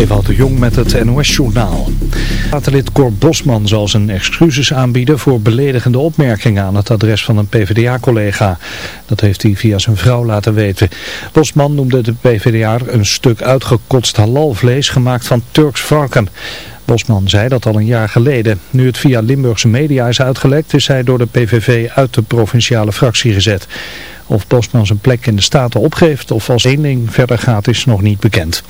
Ewout de Jong met het NOS-journaal. Raadlid Cor Bosman zal zijn excuses aanbieden voor beledigende opmerkingen aan het adres van een PvdA-collega. Dat heeft hij via zijn vrouw laten weten. Bosman noemde de PvdA een stuk uitgekotst halalvlees gemaakt van Turks varken. Bosman zei dat al een jaar geleden. Nu het via Limburgse media is uitgelekt is hij door de PVV uit de provinciale fractie gezet. Of Bosman zijn plek in de Staten opgeeft of als eenling verder gaat is nog niet bekend.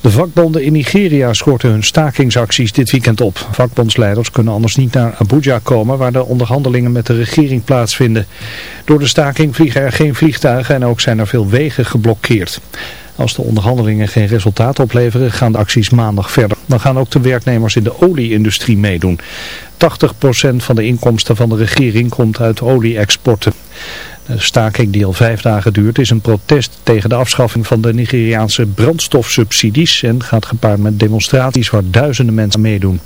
De vakbonden in Nigeria schorten hun stakingsacties dit weekend op. Vakbondsleiders kunnen anders niet naar Abuja komen waar de onderhandelingen met de regering plaatsvinden. Door de staking vliegen er geen vliegtuigen en ook zijn er veel wegen geblokkeerd. Als de onderhandelingen geen resultaat opleveren gaan de acties maandag verder. Dan gaan ook de werknemers in de olieindustrie meedoen. 80% van de inkomsten van de regering komt uit olie-exporten. De staking die al vijf dagen duurt is een protest tegen de afschaffing van de Nigeriaanse brandstofsubsidies en gaat gepaard met demonstraties waar duizenden mensen meedoen.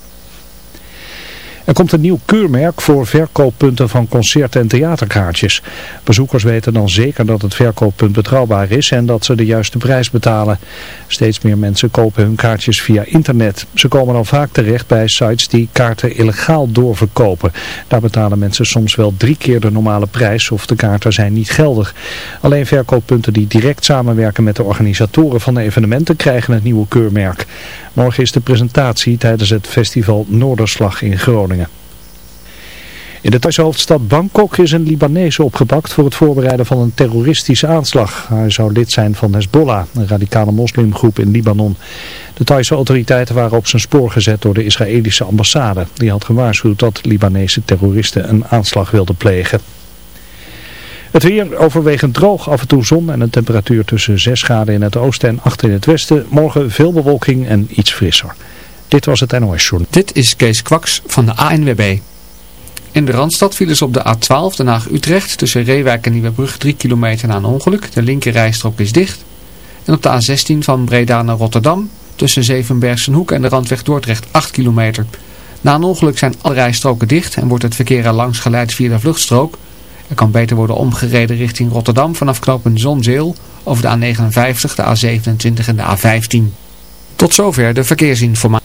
Er komt een nieuw keurmerk voor verkooppunten van concerten en theaterkaartjes. Bezoekers weten dan zeker dat het verkooppunt betrouwbaar is en dat ze de juiste prijs betalen. Steeds meer mensen kopen hun kaartjes via internet. Ze komen dan vaak terecht bij sites die kaarten illegaal doorverkopen. Daar betalen mensen soms wel drie keer de normale prijs of de kaarten zijn niet geldig. Alleen verkooppunten die direct samenwerken met de organisatoren van de evenementen krijgen het nieuwe keurmerk. Morgen is de presentatie tijdens het festival Noorderslag in Groningen. In de Thaise hoofdstad Bangkok is een Libanees opgepakt voor het voorbereiden van een terroristische aanslag. Hij zou lid zijn van Hezbollah, een radicale moslimgroep in Libanon. De Thaise autoriteiten waren op zijn spoor gezet door de Israëlische ambassade. Die had gewaarschuwd dat Libanese terroristen een aanslag wilden plegen. Het weer overwegend droog, af en toe zon en een temperatuur tussen 6 graden in het oosten en 8 in het westen. Morgen veel bewolking en iets frisser. Dit was het NOS Journal. Dit is Kees Kwaks van de ANWB. In de Randstad vielen ze op de A12 Den Haag-Utrecht tussen Reewijk en Nieuwebrug 3 kilometer na een ongeluk. De linkerrijstrook is dicht. En op de A16 van Breda naar Rotterdam tussen Zevenbergsenhoek en de Randweg Dordrecht 8 kilometer. Na een ongeluk zijn alle rijstroken dicht en wordt het verkeer er langs geleid via de vluchtstrook. Er kan beter worden omgereden richting Rotterdam vanaf knooppunt Zonzeel over de A59, de A27 en de A15. Tot zover de verkeersinformatie.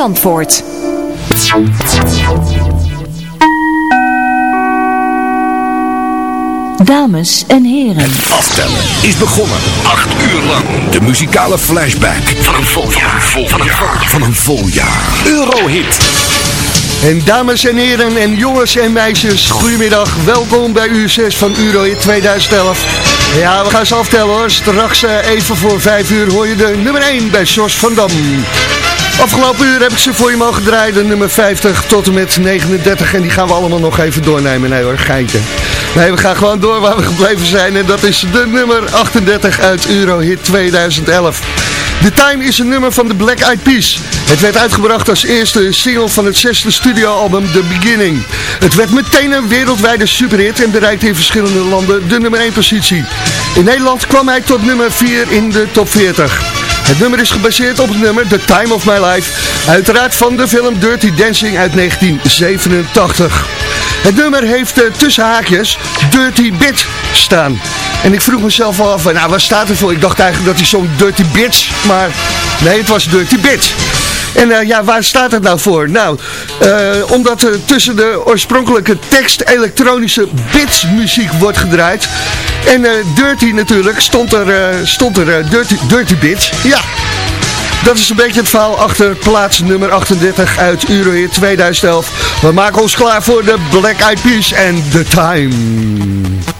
Zandvoort. Dames en heren. Het aftellen is begonnen. Acht uur lang. De muzikale flashback van een vol jaar. Van een vol jaar. Van een vol jaar. Eurohit. En dames en heren en jongens en meisjes, goedemiddag. Welkom bij uur 6 van Eurohit 2011. Ja, we gaan ze aftellen hoor. Straks uh, even voor 5 uur hoor je de nummer 1 bij Jos van Dam. Afgelopen uur heb ik ze voor je mogen draaien, de nummer 50 tot en met 39. En die gaan we allemaal nog even doornemen. Nee hoor, geintje. Nee, we gaan gewoon door waar we gebleven zijn. En dat is de nummer 38 uit Eurohit 2011. The Time is een nummer van de Black Eyed Peas. Het werd uitgebracht als eerste single van het zesde studioalbum The Beginning. Het werd meteen een wereldwijde superhit en bereikte in verschillende landen de nummer 1 positie. In Nederland kwam hij tot nummer 4 in de top 40. Het nummer is gebaseerd op het nummer The Time of My Life, uiteraard van de film Dirty Dancing uit 1987. Het nummer heeft uh, tussen haakjes Dirty Bit staan. En ik vroeg mezelf af, nou waar staat het voor? Ik dacht eigenlijk dat hij zo'n Dirty Bits, maar nee, het was Dirty Bit. En uh, ja, waar staat het nou voor? Nou, uh, omdat er tussen de oorspronkelijke tekst elektronische bits muziek wordt gedraaid. En uh, Dirty natuurlijk, stond er, stond er Dirty, dirty Bits. Ja. Dat is een beetje het verhaal achter plaats nummer 38 uit Eurohit 2011. We maken ons klaar voor de Black Eyed Peas en The Time.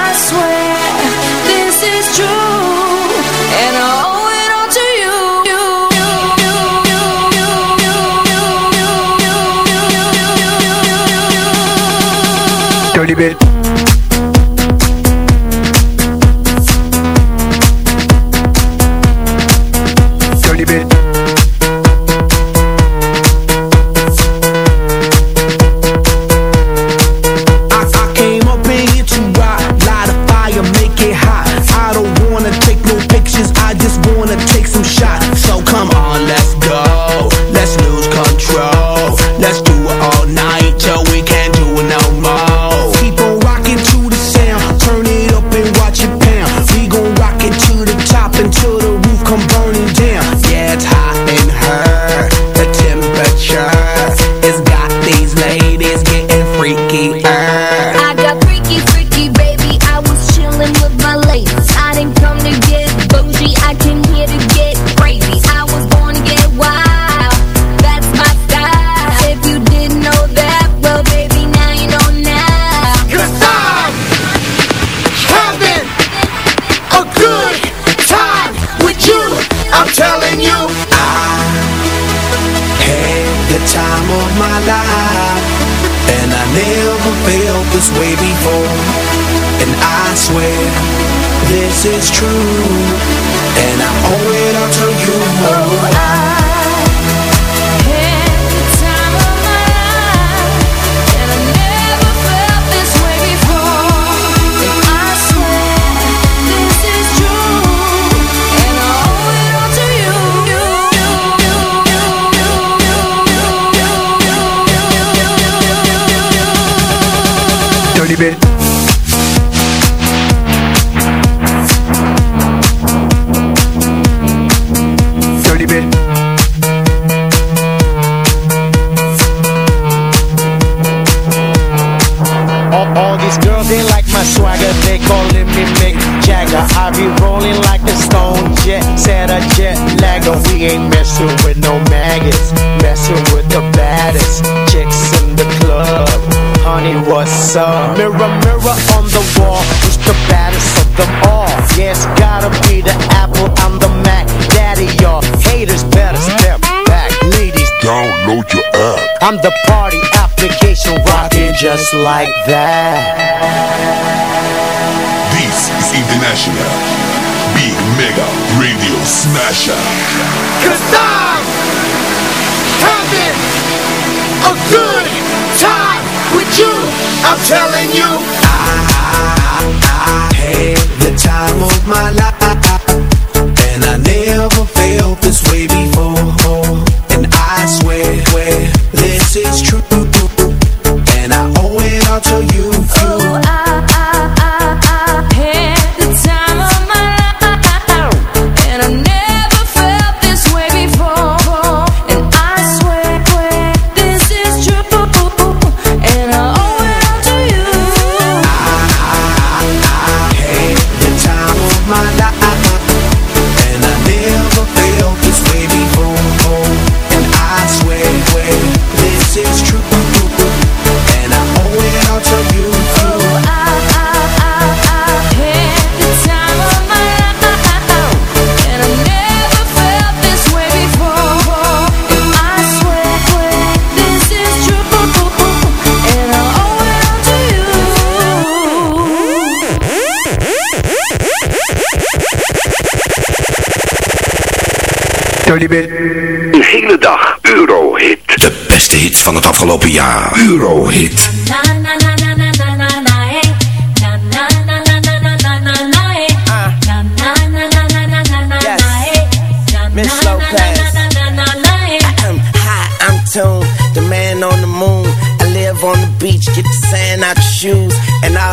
I'm the party application rocking just like that. This is International Big Mega Radio Smasher. Cause I'm having a good time with you. I'm telling you. I, I, I had the time of my life. And I never felt this way before. Een hele dag Eurohit. De beste hits van het afgelopen jaar. Eurohit.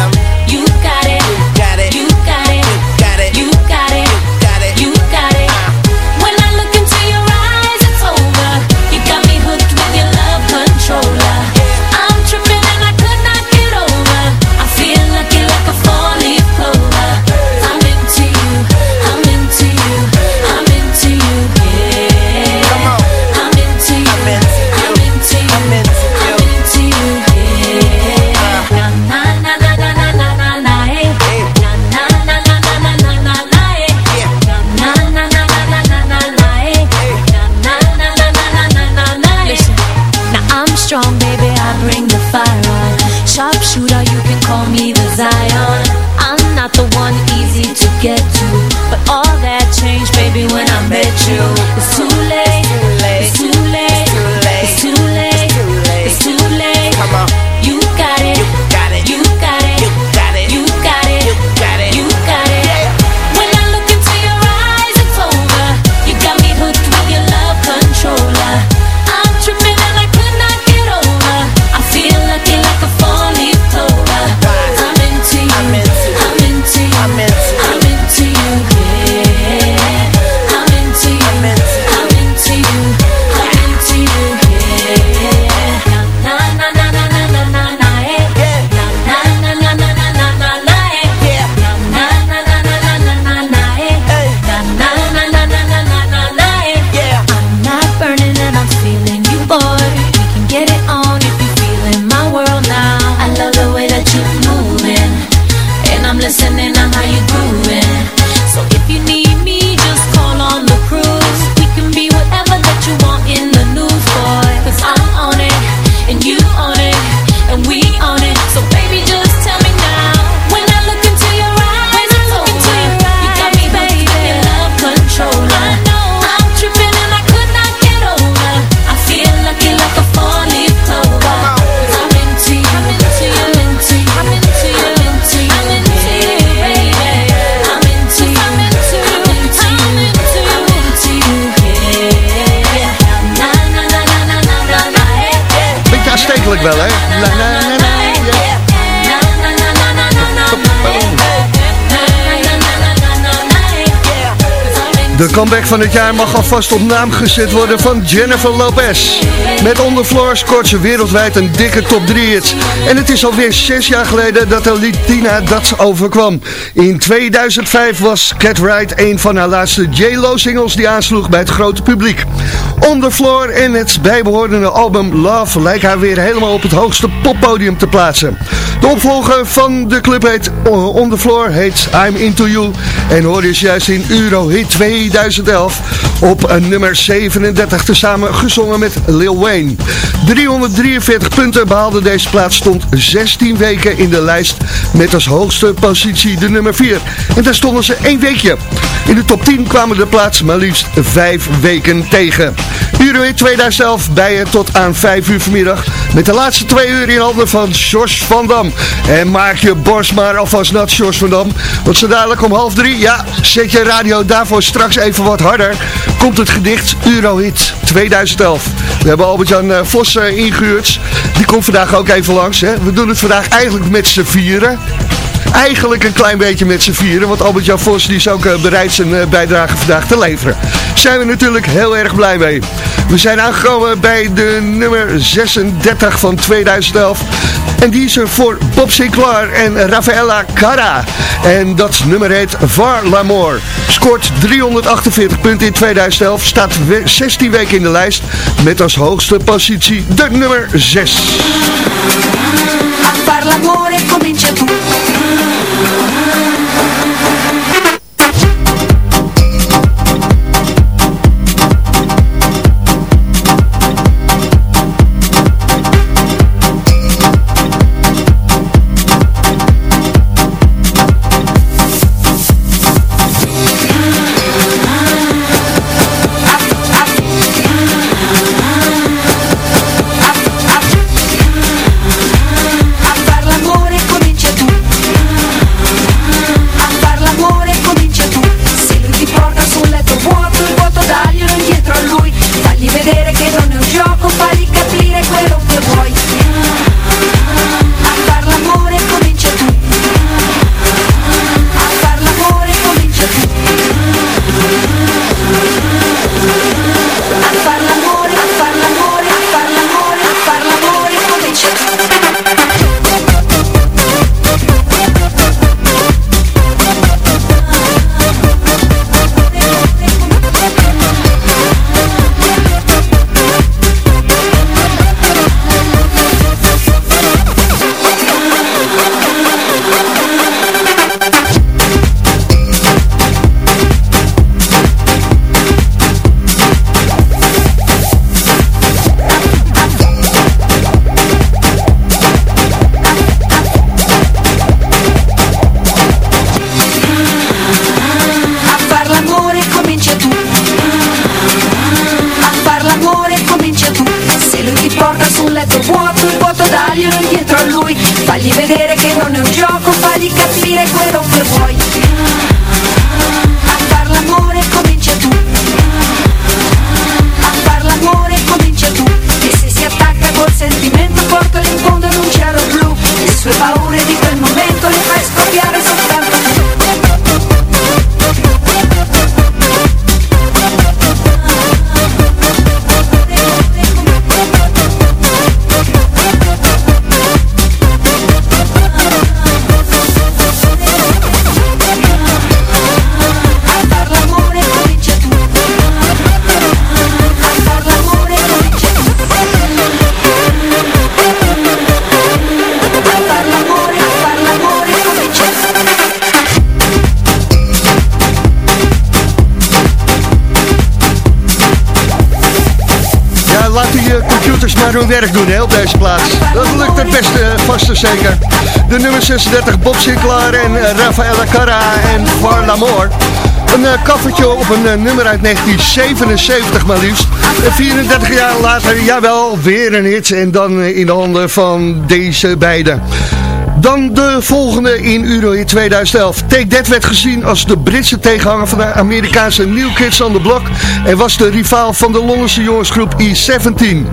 You De comeback van het jaar mag alvast op naam gezet worden van Jennifer Lopez. Met On The scoort ze wereldwijd een dikke top 3 hits. En het is alweer zes jaar geleden dat de Litina dat overkwam. In 2005 was Cat Wright een van haar laatste J-Lo singles die aansloeg bij het grote publiek. On The Floor en het bijbehorende album Love lijkt haar weer helemaal op het hoogste poppodium te plaatsen. De opvolger van de club heet uh, On The Floor heet I'm Into You en hoor is juist in Eurohit 2011 op nummer 37 tezamen gezongen met Lil Wayne. 343 punten behaalde deze plaats stond 16 weken in de lijst met als hoogste positie de nummer 4. En daar stonden ze één weekje. In de top 10 kwamen de plaats maar liefst 5 weken tegen. Eurohit 2011 bij je tot aan 5 uur vanmiddag met de laatste 2 uur in handen van Jos van Dam. En maak je borst maar alvast nat, Jos van Dam. Want zo dadelijk om half drie, ja, zet je radio daarvoor straks even wat harder. Komt het gedicht Eurohit 2011. We hebben Albert-Jan eh, Vos eh, ingehuurd. Die komt vandaag ook even langs. Hè. We doen het vandaag eigenlijk met z'n vieren. Eigenlijk een klein beetje met z'n vieren. Want Albert-Jan Vos die is ook eh, bereid zijn eh, bijdrage vandaag te leveren. Zijn we natuurlijk heel erg blij mee. We zijn aangekomen bij de nummer 36 van 2011. En die is er voor Bob Sinclair en Rafaela Cara. En dat nummer heet Var L'Amour. Scoort 348 punten in 2011. Staat 16 weken in de lijst. Met als hoogste positie de nummer 6. A far l'amore werk doen hè, op deze plaats. Dat lukt het beste, eh, vast en zeker. De nummer 36, Bob Sinclair en uh, Rafaela Carra en Var L'Amour. Een uh, op een nummer uit 1977 maar liefst. En 34 jaar later, jawel, weer een hit. En dan in de handen van deze beiden. Dan de volgende in Euro in 2011. Take That werd gezien als de Britse tegenhanger van de Amerikaanse New Kids on the Block. En was de rivaal van de Londense jongensgroep E17.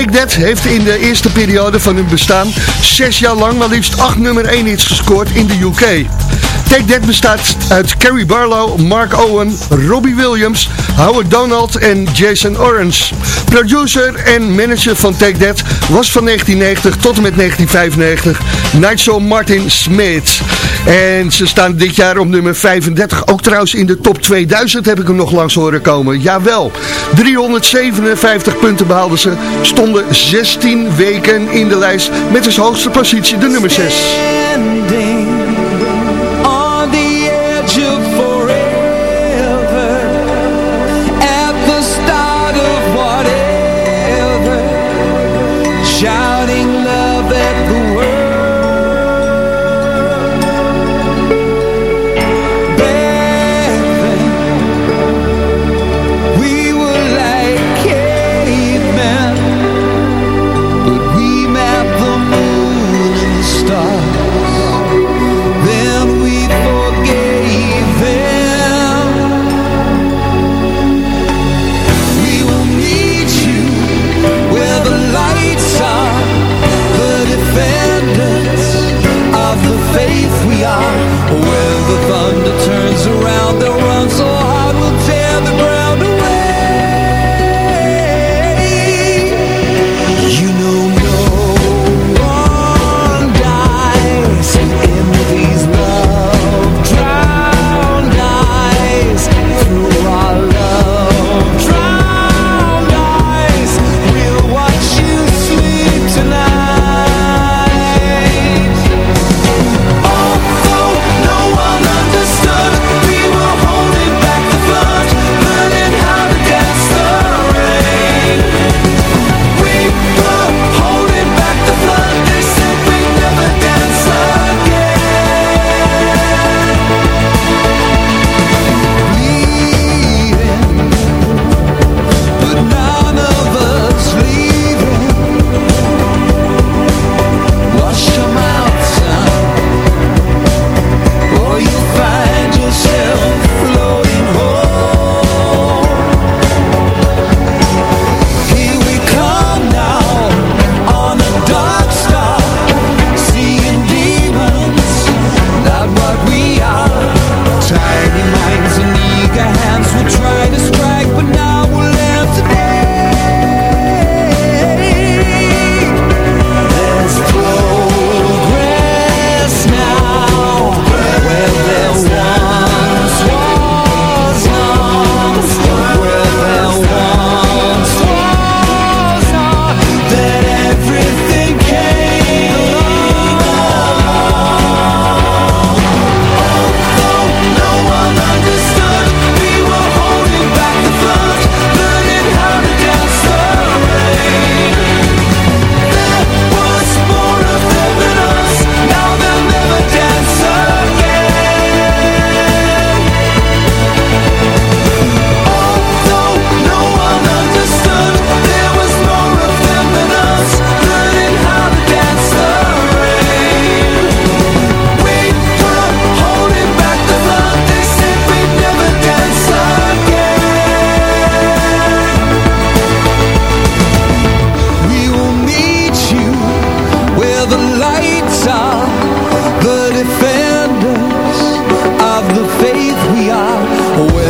Take That heeft in de eerste periode van hun bestaan zes jaar lang maar liefst acht nummer 1 hits gescoord in de UK. Take That bestaat uit Carrie Barlow, Mark Owen, Robbie Williams, Howard Donald en Jason Orange. Producer en manager van Take That was van 1990 tot en met 1995 Nigel Martin Smith. En ze staan dit jaar op nummer 35. Ook trouwens in de top 2000 heb ik hem nog langs horen komen. Jawel, 357 punten behaalden ze. Stonden 16 weken in de lijst met als hoogste positie de nummer 6.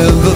When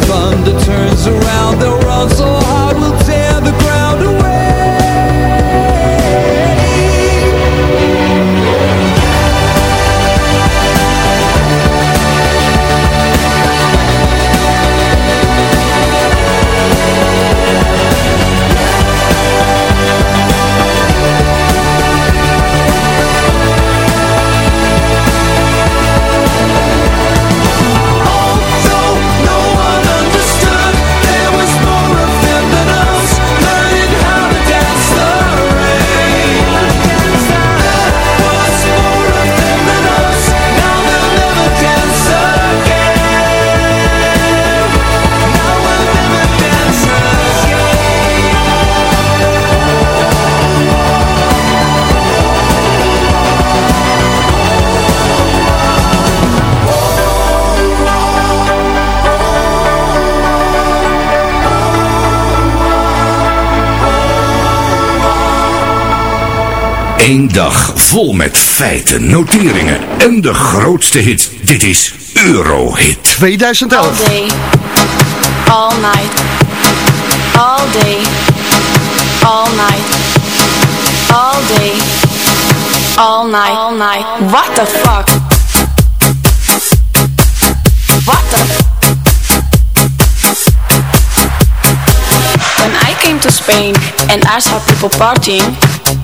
Eén dag vol met feiten, noteringen en de grootste hits. Dit is Eurohit. 2011. All day, all night, all day, all night, all day, all night, all night. What the fuck? What the? When I came to Spain and I saw people partying,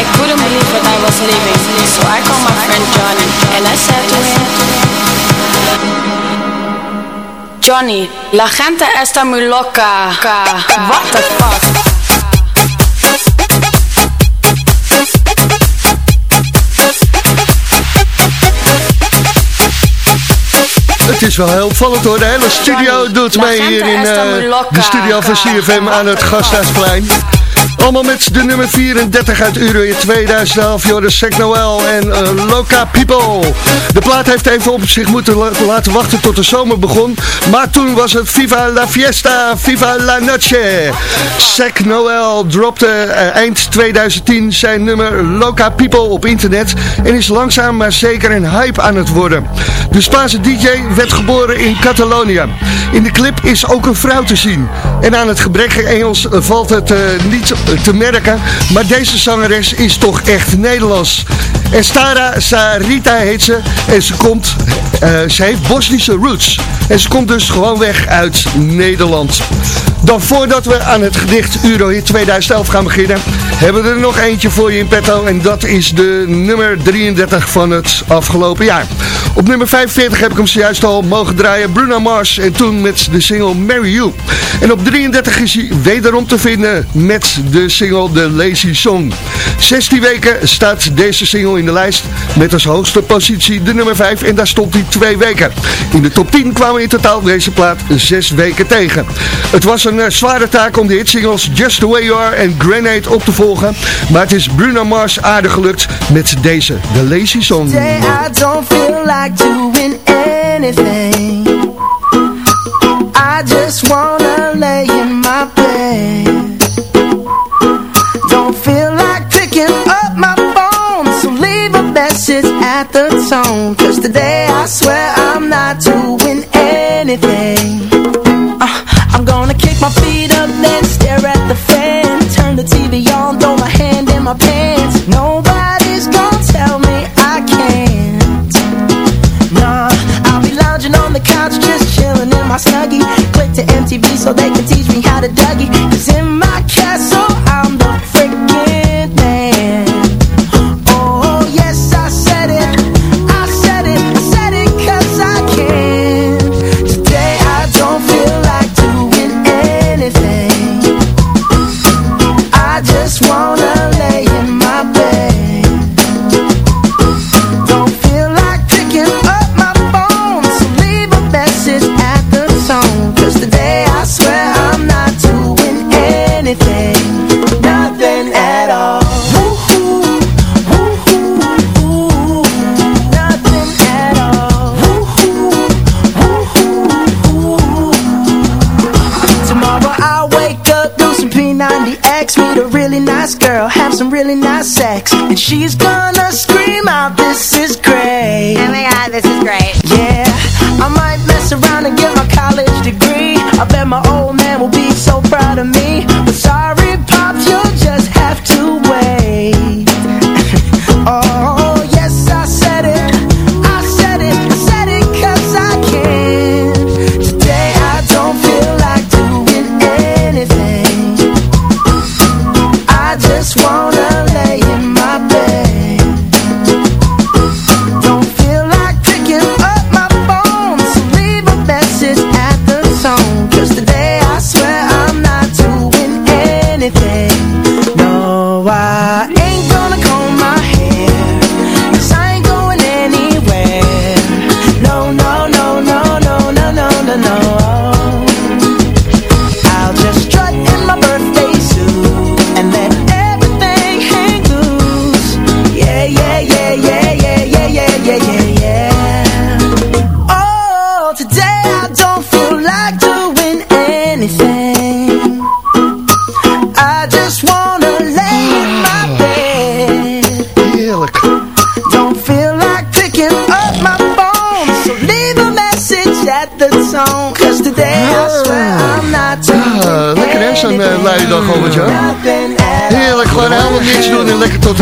I couldn't believe what I was living, so I called my friend Johnny and I said to him, Johnny, la gente está muy loca. What the fuck? Het is wel heel opvallend hoor. De hele studio doet mee hier in eh, de studio van CFM aan het Gasthuisplein. Allemaal met de nummer 34 uit Euro in 2011, Joris Sek Noel en eh, Loca People. De plaat heeft even op zich moeten la- laten wachten tot de zomer begon. Maar toen was het Viva la Fiesta, Viva la Noche. Sek Noel dropte eh, eind 2010 zijn nummer Loca People op internet. En is langzaam maar zeker een hype aan het worden. De Spaanse DJ werd geboren in Catalonië. In de clip is ook een vrouw te zien. En aan het gebrekkige Engels valt het eh, niet te merken. Maar deze zangeres is toch echt Nederlands. Estara Sarita heet ze. En ze komt, eh, ze heeft Bosnische roots. En ze komt dus gewoon weg uit Nederland. Dan voordat we aan het gedicht Eurohit 2011 gaan beginnen, hebben we er nog eentje voor je in petto. En dat is de nummer 33 van het afgelopen jaar. Op nummer 45 heb ik hem zojuist al mogen draaien. Bruno Mars en toen met de single Marry You. En op 33 is hij wederom te vinden met de single The Lazy Song. 16 weken staat deze single in de lijst met als hoogste positie de nummer 5 en daar stond hij twee weken. In de top 10 kwamen in totaal deze plaat 6 weken tegen. Het was een eh, zware taak om de hitsingles Just The Way You Are en Grenade op te volgen, maar het is Bruno Mars aardig gelukt met deze, The Lazy Song. Today I don't feel like doing anything. I just wanna lay in my bed. Don't feel like picking up my phone, so leave a message at the tone. Cause today I swear I'm not doing on the couch, just chilling in my snuggie. Click to MTV so they can teach me how to Dougie. Cause in my castle, she's gone.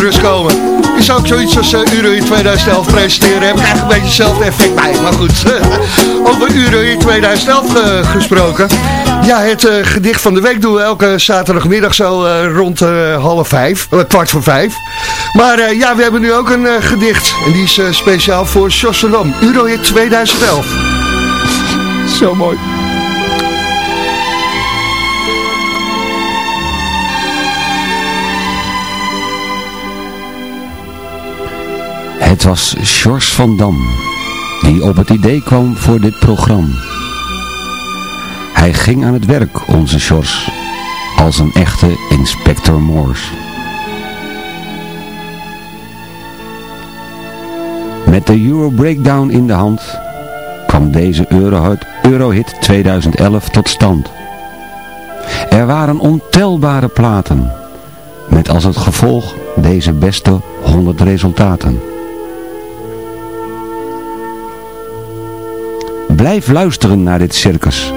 Tot rust. Is ook zoiets als uh, Euro in 2011 presenteren. Heb ik eigenlijk een beetje hetzelfde effect bij. Maar goed, over Euro in 2011 eh, gesproken. Ja, het eh, gedicht van de week doen we elke zaterdagmiddag zo eh, rond eh, half vijf. eh, kwart voor vijf. Maar eh, ja, we hebben nu ook een eh, gedicht. En die is eh, speciaal voor Josselam. Euro in 2011. Zo mooi. Het was Sjors van Dam die op het idee kwam voor dit programma. Hij ging aan het werk, onze Sjors, als een echte inspector Morse. Met de Euro Breakdown in de hand kwam deze Eurohit 2011 tot stand. Er waren ontelbare platen, met als het gevolg deze beste 100 resultaten. Blijf luisteren naar dit circus,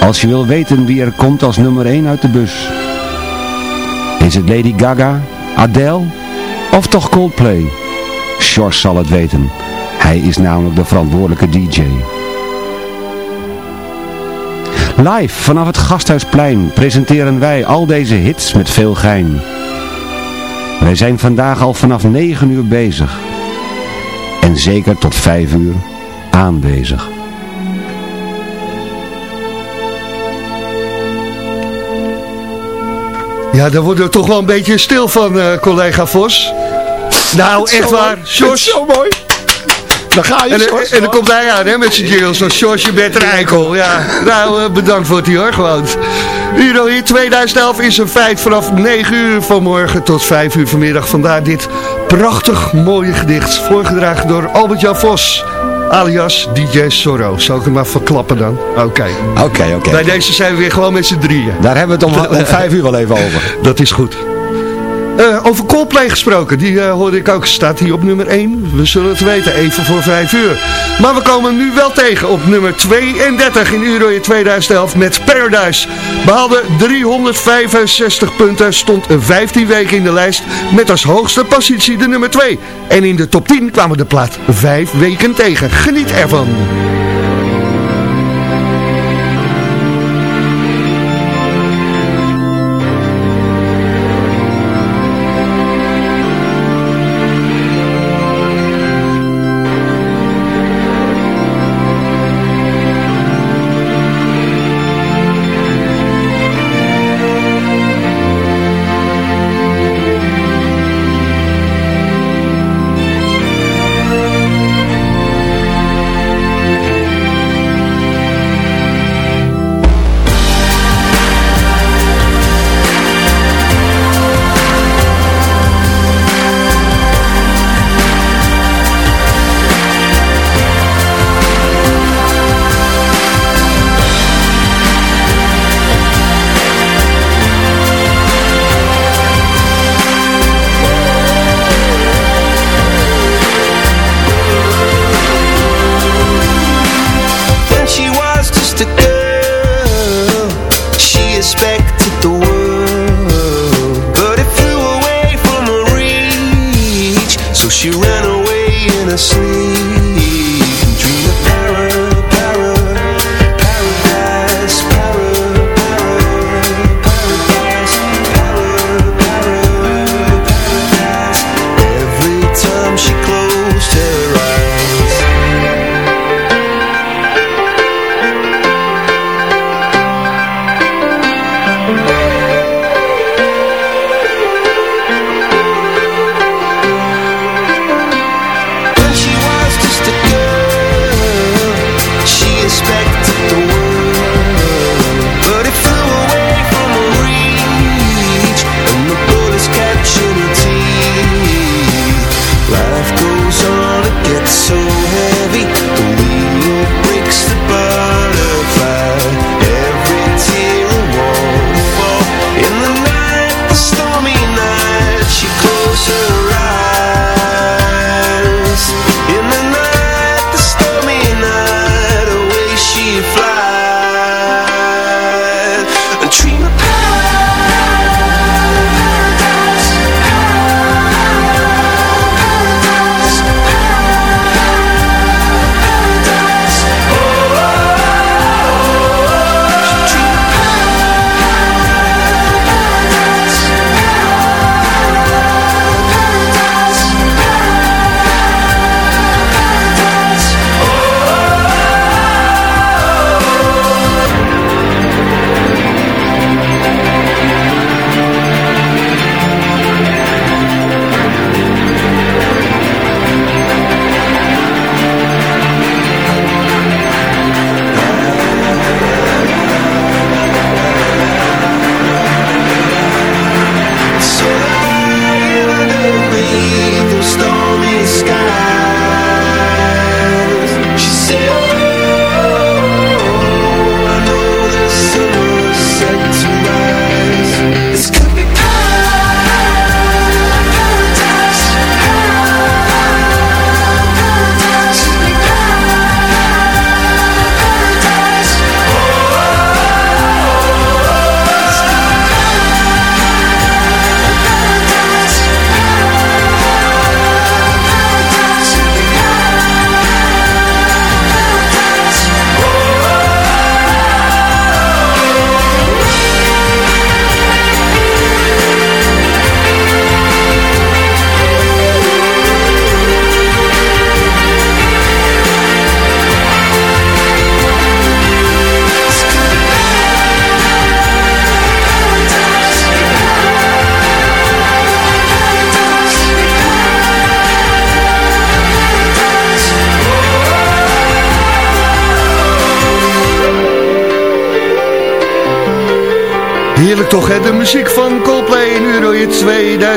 als je wil weten wie er komt als nummer 1 uit de bus. Is het Lady Gaga, Adele of toch Coldplay? Sjors zal het weten. Hij is namelijk de verantwoordelijke DJ. Live vanaf het Gasthuisplein presenteren wij al deze hits met veel gein. Wij zijn vandaag al vanaf 9 uur bezig. En zeker tot 5 uur aanwezig. Ja, daar worden we toch wel een beetje stil van, eh, collega Vos. Nou, echt waar. Sjors. Zo mooi. Dan ga je, En, Sjors. en dan komt hij aan, hè, met zijn jingles. Zoals Sjors, je bent eikel. Ja, nou, eh, bedankt voor het hier, gewoon. Euro hier 2011 is een feit vanaf 9 uur vanmorgen tot 5 uur vanmiddag. Vandaar dit prachtig mooie gedicht. Voorgedragen door Albert-Jan Vos. Alias DJ Sorro. Zal ik hem maar verklappen dan? Oké. Oké, oké. Bij deze zijn we weer gewoon met z'n drieën. Daar hebben we het om, om vijf uur wel even over. Dat is goed. Eh, over Coldplay gesproken, die eh, hoorde ik ook, staat hier op nummer 1. We zullen het weten, even voor 5 uur. Maar we komen nu wel tegen op nummer 32 in Euro 2011 met Paradise. Behaalde 365 punten, stond 15 weken in de lijst met als hoogste positie de nummer 2. En in de top 10 kwamen de plaat 5 weken tegen. Geniet ervan.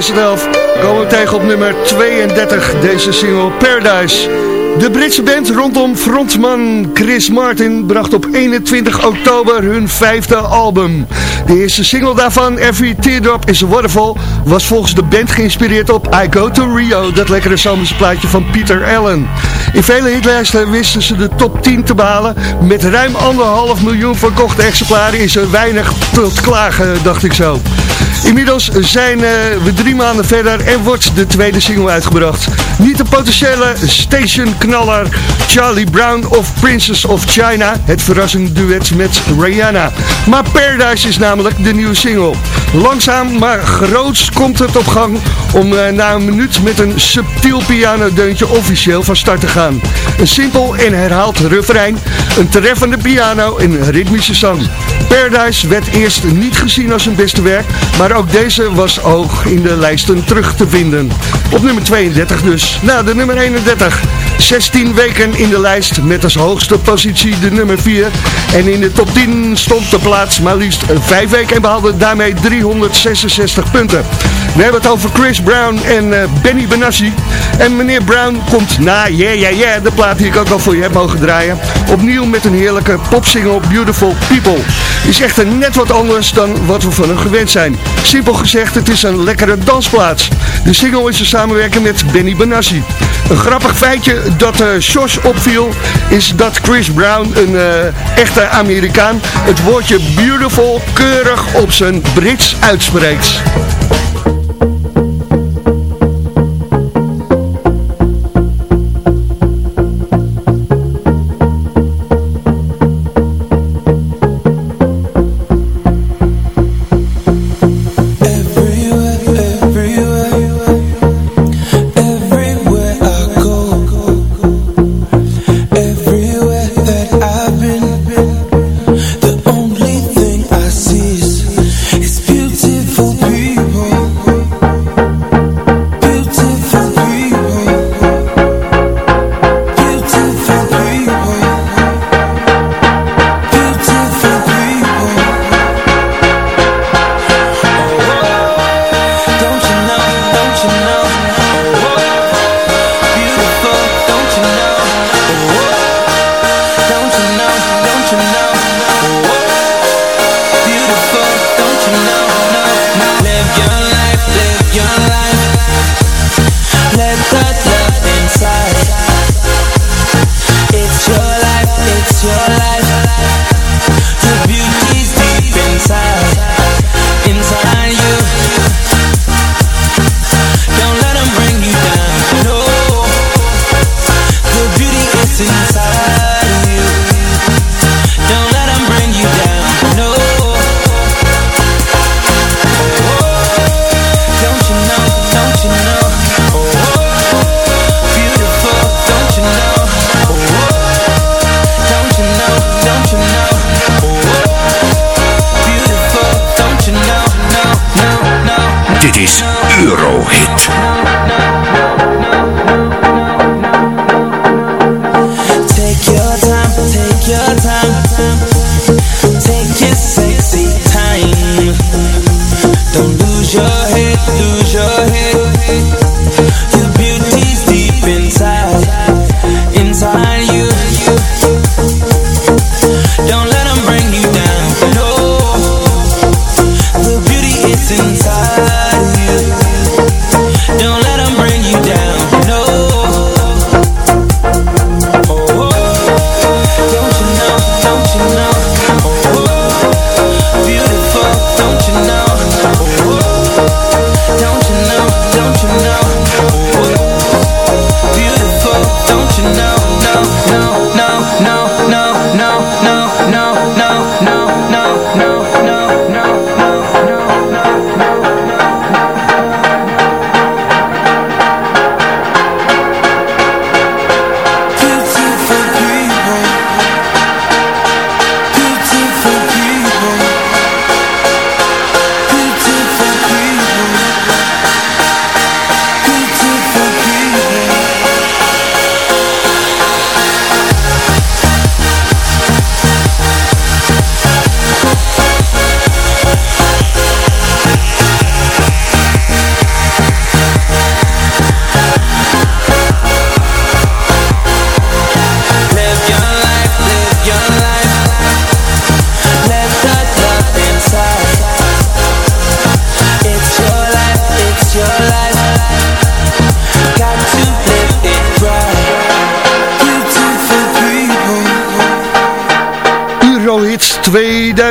2011. Komen we tegen op nummer 32, deze single Paradise. De Britse band rondom frontman Chris Martin bracht op 21 oktober hun vijfde album. De eerste single daarvan, Every Teardrop is a Waterfall, was volgens de band geïnspireerd op I Go to Rio, dat lekkere zomerse plaatje van Peter Allen. In vele hitlijsten wisten ze de top 10 te behalen. Met ruim anderhalf miljoen verkochte exemplaren is er weinig tot klagen, dacht ik zo. Inmiddels zijn eh, we drie maanden verder en wordt de tweede single uitgebracht. Niet de potentiële stationknaller Charlie Brown of Princess of China, het verrassende duet met Rihanna. Maar Paradise is namelijk de nieuwe single. Langzaam maar groots komt het op gang om eh, na een minuut met een subtiel pianodeuntje officieel van start te gaan. Een simpel en herhaald refrein, een treffende piano en ritmische zang. Paradise werd eerst niet gezien als hun beste werk, maar ook deze was hoog in de lijsten terug te vinden. Op nummer 32 dus. Na de nummer 31. 16 weken in de lijst met als hoogste positie de nummer 4. En in de top 10 stond de plaats maar liefst 5 weken en behaalde daarmee 366 punten. We hebben het over Chris Brown en eh, Benny Benassi. En meneer Brown komt na Yeah Yeah Yeah, de plaat die ik ook al voor je heb mogen draaien, opnieuw met een heerlijke popsingle Beautiful People. Is echter net wat anders dan wat we van hem gewend zijn. Simpel gezegd, het is een lekkere dansplaats. De single is een samenwerking met Benny Benassi. Een grappig feitje dat uh, opviel, is dat Chris Brown, een eh, echte Amerikaan, het woordje beautiful keurig op zijn Brits uitspreekt.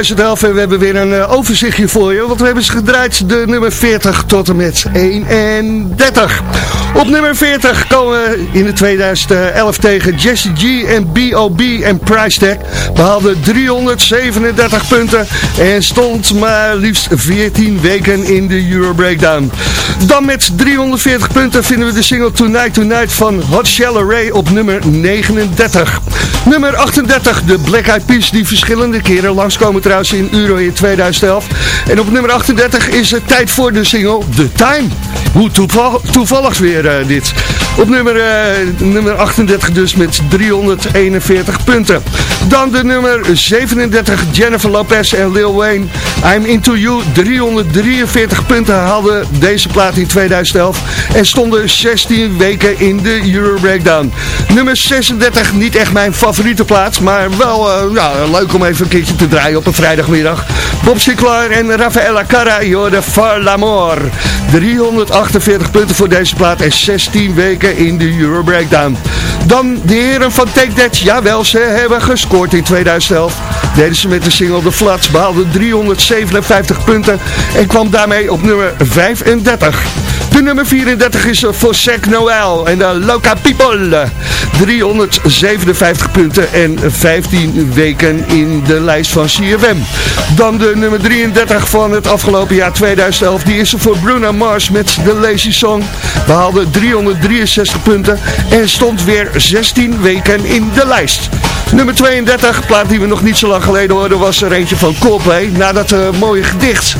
2011 en we hebben weer een eh, overzichtje voor je. Want we hebben ze gedraaid de nummer 40 tot en met 31. Op nummer 40 komen in de 2011 tegen Jesse G en B.O.B. en Price Tag. Behaalde 337 punten en stond maar liefst 14 weken in de Euro Breakdown. Dan met 340 punten vinden we de single Tonight Tonight van Hot Shell Ray op nummer 39. Nummer 38, de Black Eyed Peas die verschillende keren langskomen trouwens in Euro in 2011. En op nummer 38 is het tijd voor de single The Time. Hoe toeval, toevallig weer eh, dit. Op nummer, eh, nummer 38 dus met 341 punten. Dan de nummer 37 Jennifer Lopez en Lil Wayne. I'm Into You 343 punten haalde deze plaat in 2011 en stonden 16 weken in de Euro Breakdown. Nummer 36 niet echt mijn favoriete plaats, maar wel eh, ja, leuk om even een keertje te draaien op een vrijdagmiddag. Bob Sinclair en Rafaela Cara, de Far l'Amor. 348 punten voor deze plaat 16 weken in de Euro Breakdown. Dan de heren van Take That, jawel, ze hebben gescoord in 2011. Deden ze met de single The Floods, behaalden 357 punten en kwam daarmee op nummer 35. De nummer 34 is voor Sek Noel en de Loca People. 357 punten en 15 weken in de lijst van CFM. Dan de nummer 33 van het afgelopen jaar 2011. Die is er voor Bruno Mars met de Lazy Song. Behaalde 363 punten en stond weer 16 weken in de lijst. Nummer 32, plaat die we nog niet zo lang geleden hoorden, was er eentje van Coldplay. Na dat uh, mooie gedicht,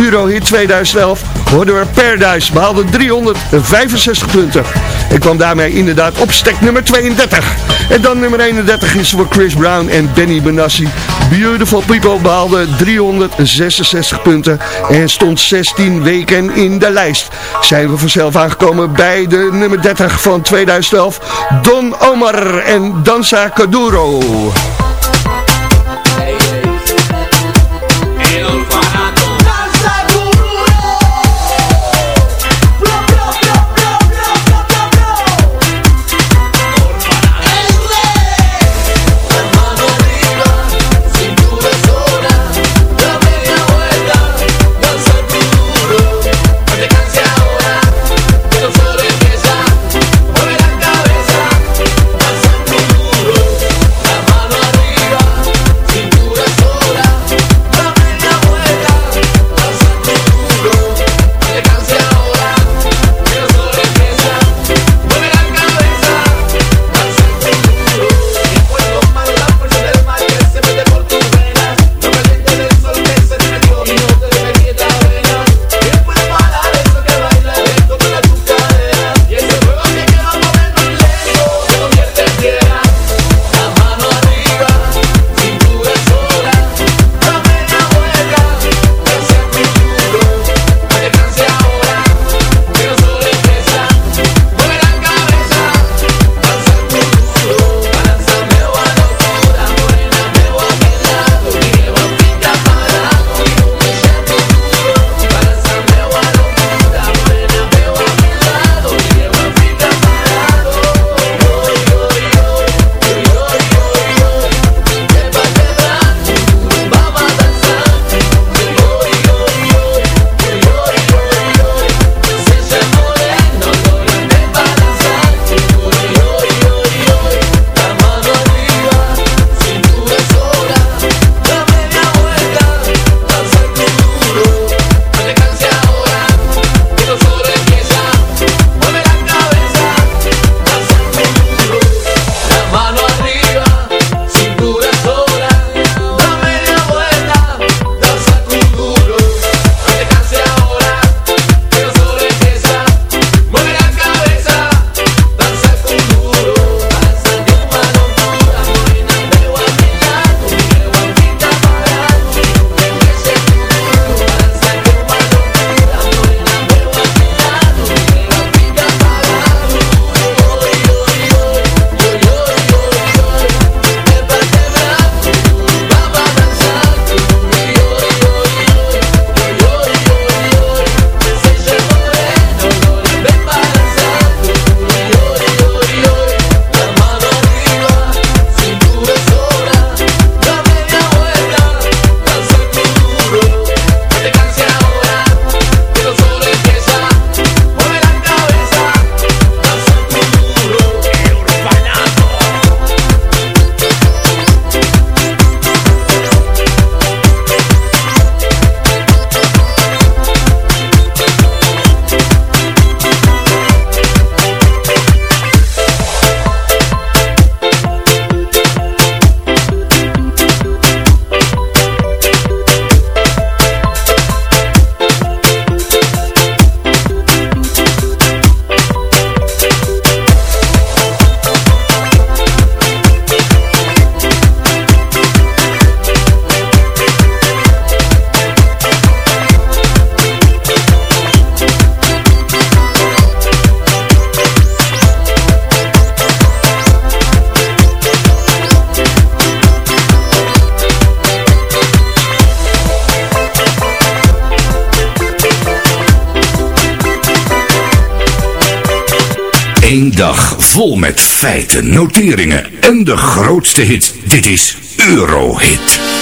Eurohit 2011, hoorden we Paradise, behaalde 365 punten. En kwam daarmee inderdaad op stek nummer 32. En dan nummer 31 is voor Chris Brown en Benny Benassi. Beautiful People behaalde 366 punten en stond 16 weken in de lijst. Zijn we vanzelf aangekomen bij de nummer 30 van 2011, Don Omar en Danza Caduro. dag vol met feiten, noteringen en de grootste hits. Dit is Eurohit.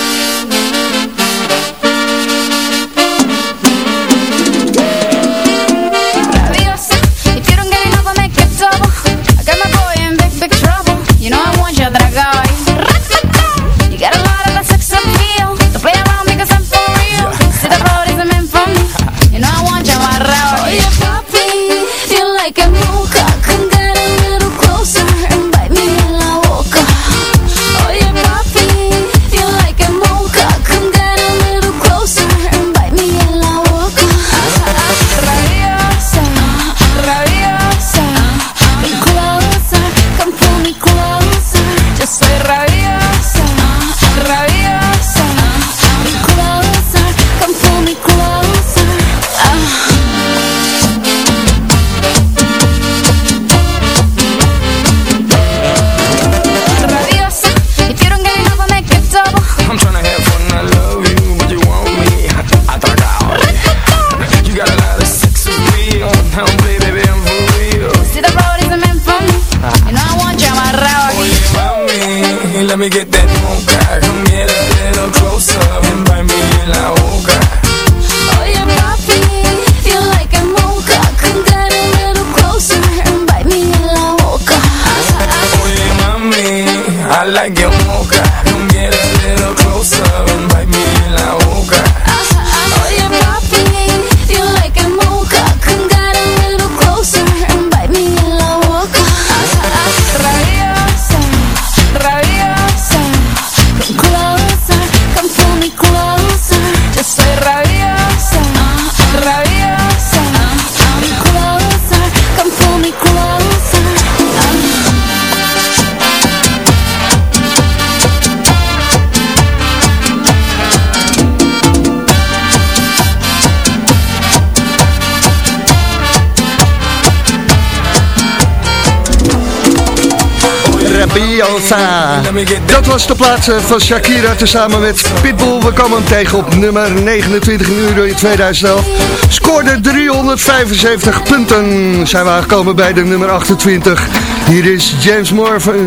Dat was de plaats eh, van Shakira tezamen met Pitbull. We komen hem tegen op nummer 29 in Euro in 2011. Scoorde 375 punten. Zijn we aangekomen bij de nummer 28. Hier is James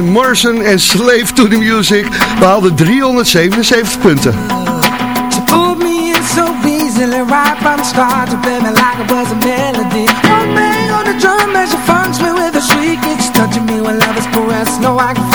Morrison en Slave to the Music. We haalden 377 punten. Me with It's touching me No, I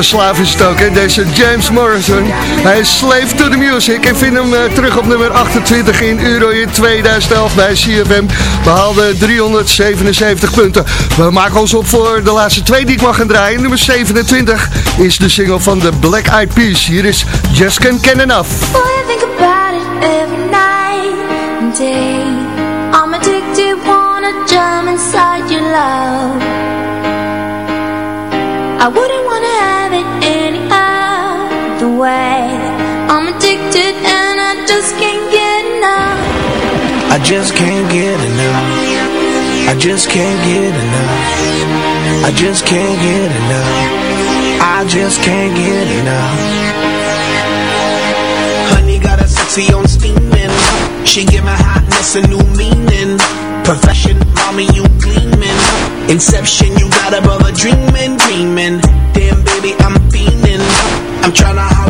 Een slaaf is het ook, deze James Morrison. Hij is slave to the music en vind hem eh, terug op nummer 28 in Eurohit 2011 bij CFM. Behaalde 377 punten. We maken ons op voor de laatste twee die ik mag gaan draaien. Nummer 27 is de single van de Black Eyed Peas. Hier is Just Can't Get Enough. Boy, I think about it every night and day. I'm addicted, wanna jump inside your love. I wouldn't just can't get enough. I just can't get enough. I just can't get enough. I just can't get enough. Honey got a sexy on steaming. She give my hotness a new meaning. Perfection, mommy, you gleaming. Inception, you got above a dreaming, dreaming. Damn, baby, I'm fiending. I'm tryna holler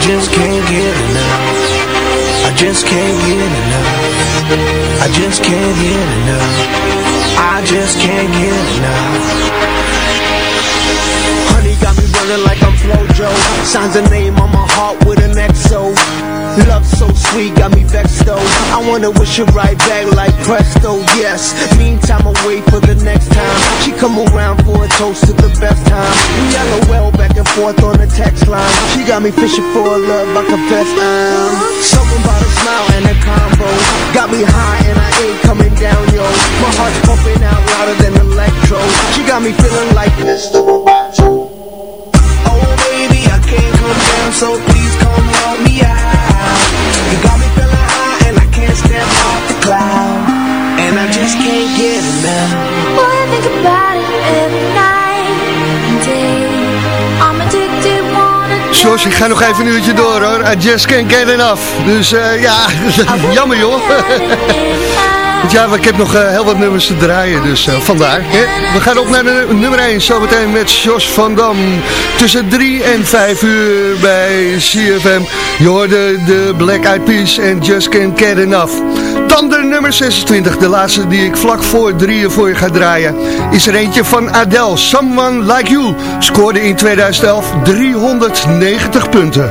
Just can't get enough. I just can't get enough. I just can't get enough. I just can't get enough. Honey got me running like I'm Flojo. Signs a name on my heart with an XO. Love so sweet, got me vexed though. I wanna wish it right back like presto, yes. Meantime, I wait for the next time. She come around for a toast to the best time. We LOL back and forth on line. She got me fishing for love, I confess I'm. Something about a smile and a combo. Got me high and I ain't coming down, yo. My heart's pumping out louder than electro. She got me feeling like. Roboto. Oh baby, I can't come down, so please come help me out. You got me feeling high and I can't step off the cloud, and I just can't get enough. Jos, ik ga nog even een uurtje door hoor. I just can't get enough. Dus eh, ja, jammer joh. Ja, ik heb nog eh, heel wat nummers te draaien, dus eh, vandaar. Hè? We gaan op naar nummer 1, zometeen met Jos van Dam. Tussen 3 en 5 uur bij CFM. Je hoorde de Black Eyed Peas en Just Can't Get Enough. Dan de nummer 26, de laatste die ik vlak voor drieën voor je ga draaien. Is er eentje van Adele, Someone Like You. Scoorde in 2011 390 punten.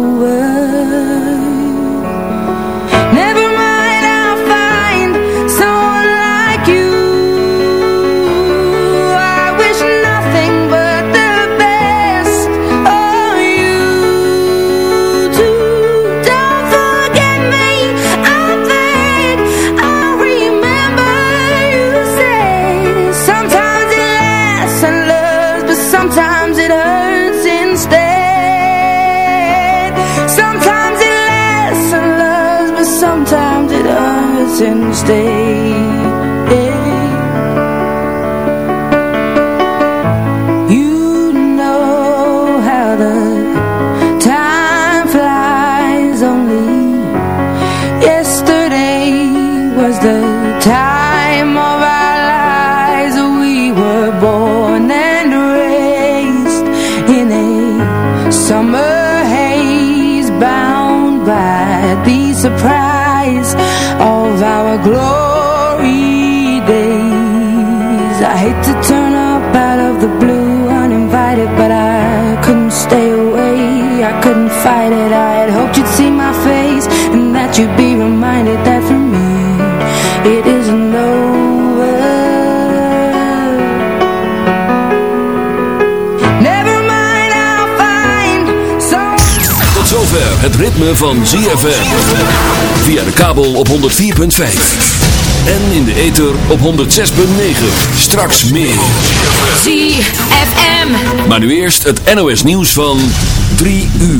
Be reminded that for me it isn't over. Never mind, I'll find some. Tot zover het ritme van ZFM. Via de kabel op 104.5. En in de ether op 106.9. Straks meer. ZFM. Maar nu eerst het NOS nieuws van 3 uur.